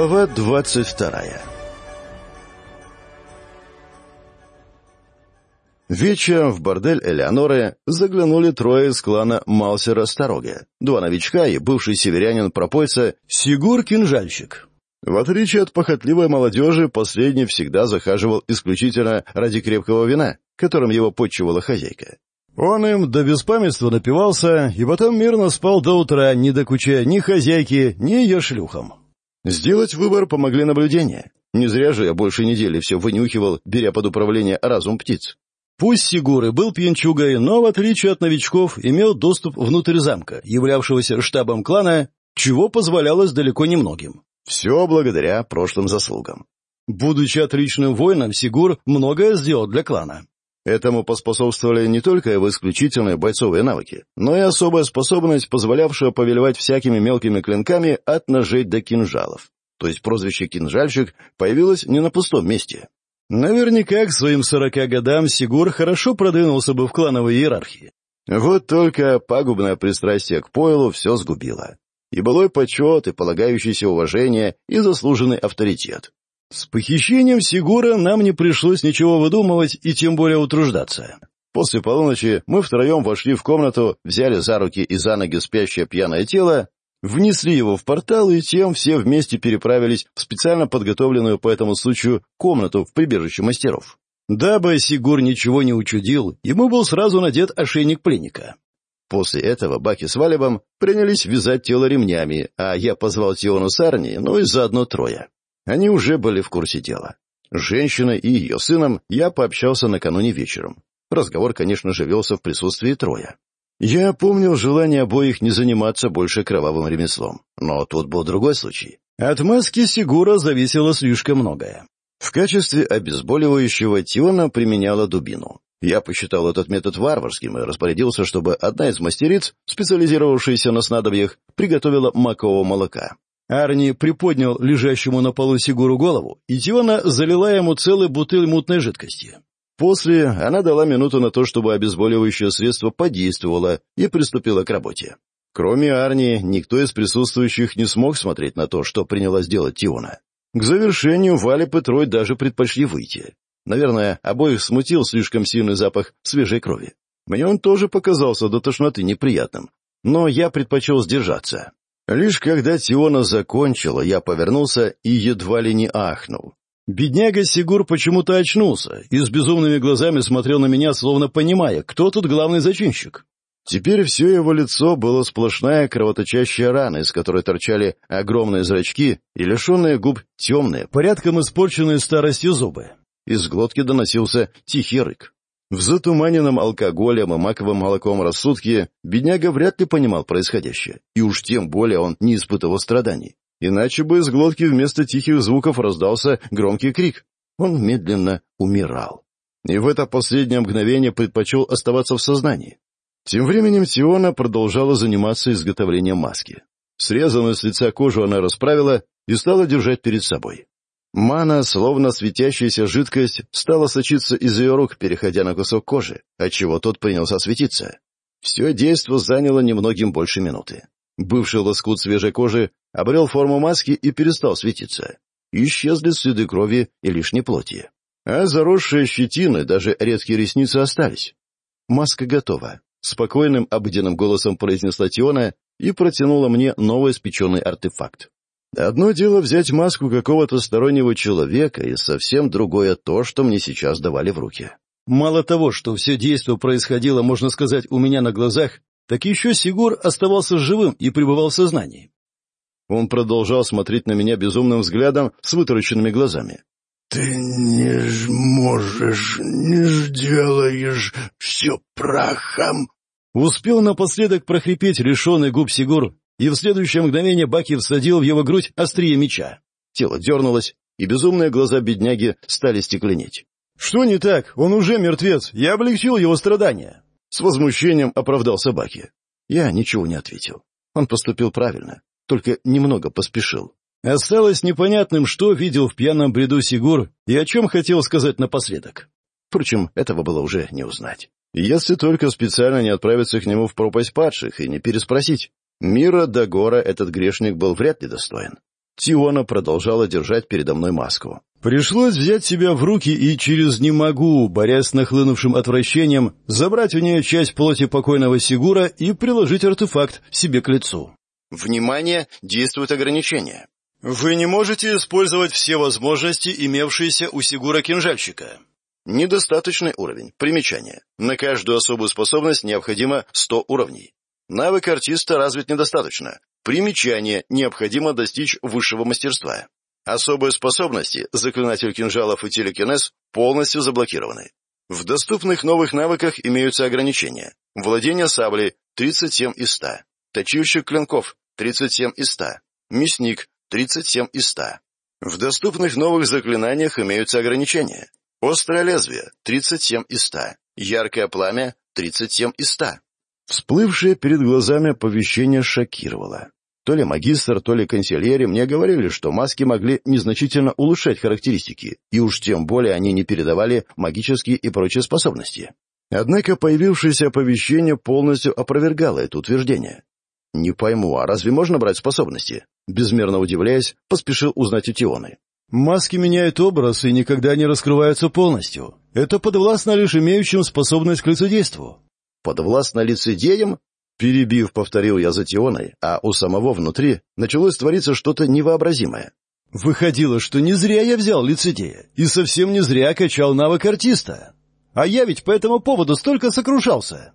Глава двадцать вторая Вечером в бордель Элеоноры заглянули трое из клана Малсера Старога, два новичка и бывший северянин-пропойца Сигур Кинжальщик. В отличие от похотливой молодежи, последний всегда захаживал исключительно ради крепкого вина, которым его подчевала хозяйка. Он им до беспамятства напивался и потом мирно спал до утра, не докучая ни хозяйки, ни ее шлюхам. Сделать выбор помогли наблюдения. Не зря же я больше недели все вынюхивал, беря под управление разум птиц. Пусть Сигуры был пьянчугой, но, в отличие от новичков, имел доступ внутрь замка, являвшегося штабом клана, чего позволялось далеко немногим. Все благодаря прошлым заслугам. Будучи отличным воином, Сигур многое сделал для клана. Этому поспособствовали не только его исключительные бойцовые навыки, но и особая способность, позволявшая повелевать всякими мелкими клинками от ножей до кинжалов. То есть прозвище «кинжальщик» появилось не на пустом месте. Наверняка к своим сорока годам Сигур хорошо продвинулся бы в клановой иерархии. Вот только пагубное пристрастие к пойлу все сгубило. И былой почет, и полагающееся уважение, и заслуженный авторитет. С похищением Сигура нам не пришлось ничего выдумывать и тем более утруждаться. После полуночи мы втроем вошли в комнату, взяли за руки и за ноги спящее пьяное тело внесли его в портал, и тем все вместе переправились в специально подготовленную по этому случаю комнату в прибежище мастеров. Дабы Сигур ничего не учудил, ему был сразу надет ошейник пленника. После этого Баки с Валебом принялись вязать тело ремнями, Они уже были в курсе дела. Женщина и ее сыном я пообщался накануне вечером. Разговор, конечно же, велся в присутствии трое. Я помнил желание обоих не заниматься больше кровавым ремеслом, но тут был другой случай. От маски Сигура зависело слишком многое. В качестве обезболивающего Тиона применяла дубину. Я посчитал этот метод варварским и распорядился, чтобы одна из мастериц, специализировавшаяся на снадобьях, приготовила макового молока. Арни приподнял лежащему на полу Сигуру голову, и Диона залила ему целый бутыль мутной жидкости. После она дала минуту на то, чтобы обезболивающее средство подействовало и приступила к работе. Кроме Арни, никто из присутствующих не смог смотреть на то, что принялась делать Тиона. К завершению Валип и Трой даже предпочли выйти. Наверное, обоих смутил слишком сильный запах свежей крови. Мне он тоже показался до тошноты неприятным, но я предпочел сдержаться. Лишь когда Тиона закончила, я повернулся и едва ли не ахнул. Бедняга Сигур почему-то очнулся и с безумными глазами смотрел на меня, словно понимая, кто тут главный зачинщик. Теперь все его лицо было сплошная кровоточащая рана, из которой торчали огромные зрачки и лишенные губ темные, порядком испорченные старостью зубы. Из глотки доносился тихий рык. В затуманенном алкоголем и маковым молоком рассудке бедняга вряд ли понимал происходящее, и уж тем более он не испытывал страданий. Иначе бы из глотки вместо тихих звуков раздался громкий крик. Он медленно умирал. И в это последнее мгновение предпочел оставаться в сознании. Тем временем Тиона продолжала заниматься изготовлением маски. Срезанную с лица кожу она расправила и стала держать перед собой. Мана, словно светящаяся жидкость, стала сочиться из ее рук, переходя на кусок кожи, отчего тот принялся светиться. Все действо заняло немногим больше минуты. Бывший лоскут свежей кожи обрел форму маски и перестал светиться. Исчезли следы крови и лишней плоти. А заросшие щетины, даже редкие ресницы остались. «Маска готова», — спокойным обыденным голосом произнесла Тиона и протянула мне новый спеченный артефакт. Одно дело взять маску какого-то стороннего человека, и совсем другое то, что мне сейчас давали в руки. Мало того, что все действо происходило, можно сказать, у меня на глазах, так еще Сигур оставался живым и пребывал в сознании. Он продолжал смотреть на меня безумным взглядом с вытаращенными глазами. «Ты не можешь, не делаешь все прахом!» Успел напоследок прохрипеть решенный губ Сигур, и в следующее мгновение Баки всадил в его грудь острие меча. Тело дернулось, и безумные глаза бедняги стали стекленеть. «Что не так? Он уже мертвец! Я облегчил его страдания!» С возмущением оправдался Баки. Я ничего не ответил. Он поступил правильно, только немного поспешил. Осталось непонятным, что видел в пьяном бреду Сигур и о чем хотел сказать напоследок. Впрочем, этого было уже не узнать. Если только специально не отправиться к нему в пропасть падших и не переспросить. Мира до гора этот грешник был вряд ли достоин. Тиона продолжала держать передо мной маску. Пришлось взять себя в руки и через «не могу», борясь с нахлынувшим отвращением, забрать у нее часть плоти покойного Сигура и приложить артефакт себе к лицу. «Внимание! Действует ограничение!» «Вы не можете использовать все возможности, имевшиеся у Сигура-кинжальщика». «Недостаточный уровень. Примечание. На каждую особую способность необходимо 100 уровней. Навык артиста развит недостаточно. Примечание необходимо достичь высшего мастерства. Особые способности, заклинатель кинжалов и телекинез, полностью заблокированы. В доступных новых навыках имеются ограничения. Владение саблей – 37 из 100. Точильщик клинков – 37 из 100. Мясник – 37 из 100. В доступных новых заклинаниях имеются ограничения. Острое лезвие – 37 из 100. Яркое пламя – 37 из 100. Всплывшее перед глазами оповещение шокировало. То ли магистр, то ли консильери мне говорили, что маски могли незначительно улучшать характеристики, и уж тем более они не передавали магические и прочие способности. Однако появившееся оповещение полностью опровергало это утверждение. «Не пойму, а разве можно брать способности?» Безмерно удивляясь, поспешил узнать у Тионы. «Маски меняют образ и никогда не раскрываются полностью. Это подвластно лишь имеющим способность к лицедейству подвластно лицедеям?» Перебив, повторил я за Тионой, а у самого внутри началось твориться что-то невообразимое. «Выходило, что не зря я взял лицедея и совсем не зря качал навык артиста. А я ведь по этому поводу столько сокрушался!»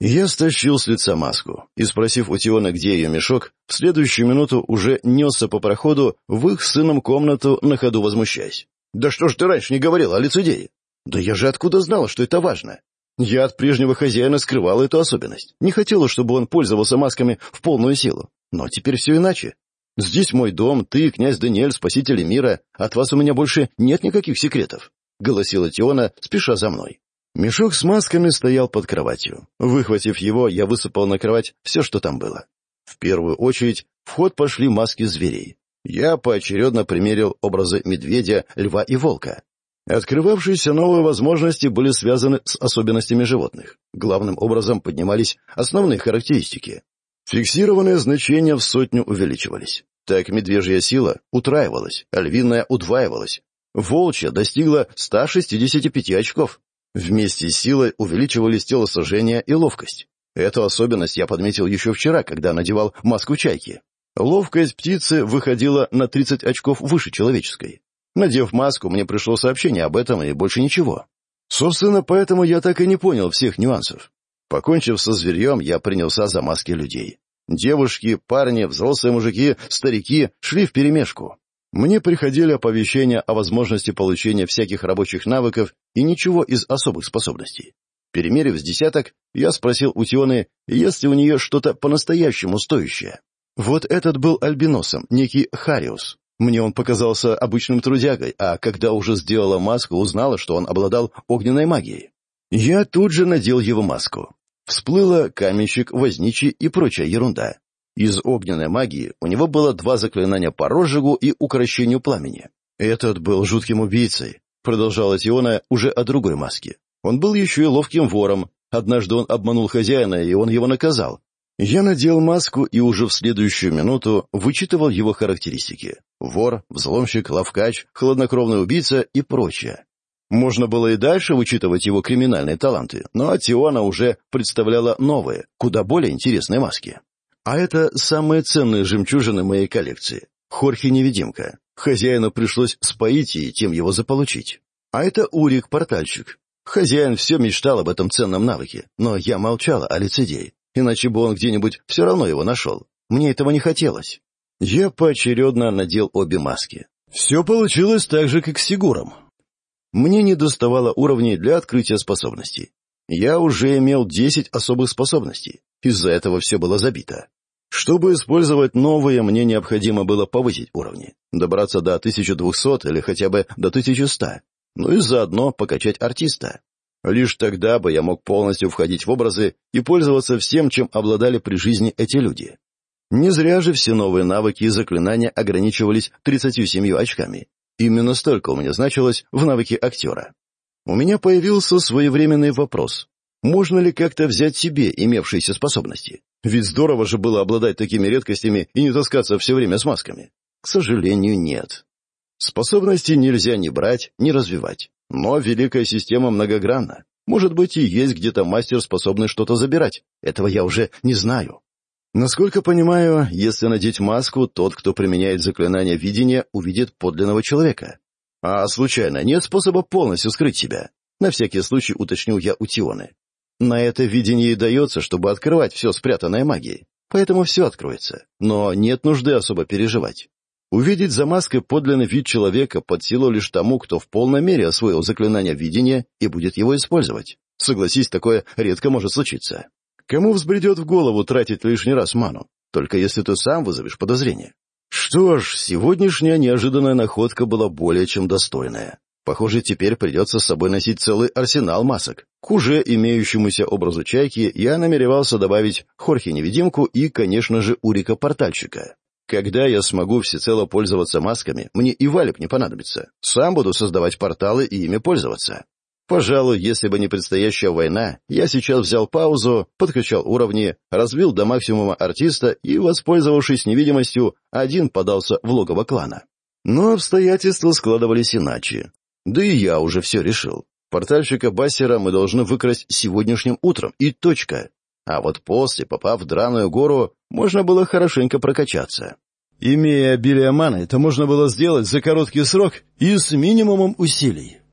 Я стащил с лица маску и, спросив у Тиона, где ее мешок, в следующую минуту уже несся по проходу в их сыном комнату, на ходу возмущаясь. «Да что ж ты раньше не говорил о лицедее?» «Да я же откуда знал, что это важно? Я от прежнего хозяина скрывал эту особенность. Не хотела, чтобы он пользовался масками в полную силу. Но теперь все иначе. Здесь мой дом, ты, князь Даниэль, спасители мира. От вас у меня больше нет никаких секретов», — голосила Теона, спеша за мной. Мешок с масками стоял под кроватью. Выхватив его, я высыпал на кровать все, что там было. В первую очередь в ход пошли маски зверей. Я поочередно примерил образы медведя, льва и волка. Открывавшиеся новые возможности были связаны с особенностями животных. Главным образом поднимались основные характеристики. Фиксированные значения в сотню увеличивались. Так медвежья сила утраивалась, а львиная удваивалась. Волчья достигла 165 очков. Вместе с силой увеличивались телосожжение и ловкость. Эту особенность я подметил еще вчера, когда надевал маску чайки. Ловкость птицы выходила на 30 очков выше человеческой. Надев маску, мне пришло сообщение об этом и больше ничего. Собственно, поэтому я так и не понял всех нюансов. Покончив со зверьем, я принялся за маски людей. Девушки, парни, взрослые мужики, старики шли вперемешку. Мне приходили оповещения о возможности получения всяких рабочих навыков и ничего из особых способностей. Перемерив с десяток, я спросил у Тионы, есть ли у нее что-то по-настоящему стоящее. Вот этот был альбиносом, некий Хариус. Мне он показался обычным трудягой, а когда уже сделала маску, узнала, что он обладал огненной магией. Я тут же надел его маску. Всплыло каменщик, возничий и прочая ерунда. Из огненной магии у него было два заклинания по розжигу и укорощению пламени. «Этот был жутким убийцей», — продолжала Тиона уже о другой маске. «Он был еще и ловким вором. Однажды он обманул хозяина, и он его наказал. Я надел маску и уже в следующую минуту вычитывал его характеристики. Вор, взломщик, ловкач, хладнокровный убийца и прочее. Можно было и дальше вычитывать его криминальные таланты, но Тиона уже представляла новые, куда более интересные маски. А это самые ценные жемчужины моей коллекции. Хорхи невидимка Хозяину пришлось споить и тем его заполучить. А это Урик-портальщик. Хозяин все мечтал об этом ценном навыке, но я молчала о лицедее, иначе бы он где-нибудь все равно его нашел. Мне этого не хотелось. Я поочередно надел обе маски. Все получилось так же, как с Сигуром. Мне не доставало уровней для открытия способностей. Я уже имел 10 особых способностей. Из-за этого все было забито. Чтобы использовать новые, мне необходимо было повысить уровни, добраться до 1200 или хотя бы до 1100, ну и заодно покачать артиста. Лишь тогда бы я мог полностью входить в образы и пользоваться всем, чем обладали при жизни эти люди. Не зря же все новые навыки и заклинания ограничивались 37 очками. Именно столько у меня значилось в навыке актера. У меня появился своевременный вопрос. Можно ли как-то взять себе имевшиеся способности? Ведь здорово же было обладать такими редкостями и не таскаться все время с масками. К сожалению, нет. Способности нельзя ни брать, ни развивать. Но великая система многогранна. Может быть, и есть где-то мастер, способный что-то забирать. Этого я уже не знаю. Насколько понимаю, если надеть маску, тот, кто применяет заклинание видения, увидит подлинного человека. А случайно нет способа полностью скрыть себя? На всякий случай уточнил я у Тионы. На это видение и дается, чтобы открывать все спрятанное магией. Поэтому все откроется. Но нет нужды особо переживать. Увидеть за маской подлинный вид человека под силу лишь тому, кто в полной мере освоил заклинание видения и будет его использовать. Согласись, такое редко может случиться. Кому взбредет в голову тратить лишний раз ману? Только если ты сам вызовешь подозрение. Что ж, сегодняшняя неожиданная находка была более чем достойная. Похоже, теперь придется с собой носить целый арсенал масок. К уже имеющемуся образу чайки я намеревался добавить Хорхе-невидимку и, конечно же, Урика-портальщика. Когда я смогу всецело пользоваться масками, мне и валик не понадобится. Сам буду создавать порталы и ими пользоваться. Пожалуй, если бы не предстоящая война, я сейчас взял паузу, подкачал уровни, развил до максимума артиста и, воспользовавшись невидимостью, один подался в логово клана. Но обстоятельства складывались иначе. Да и я уже все решил. Портальщика Бассера мы должны выкрасть сегодняшним утром, и точка. А вот после, попав в драную гору, можно было хорошенько прокачаться. Имея обилие маны, это можно было сделать за короткий срок и с минимумом усилий.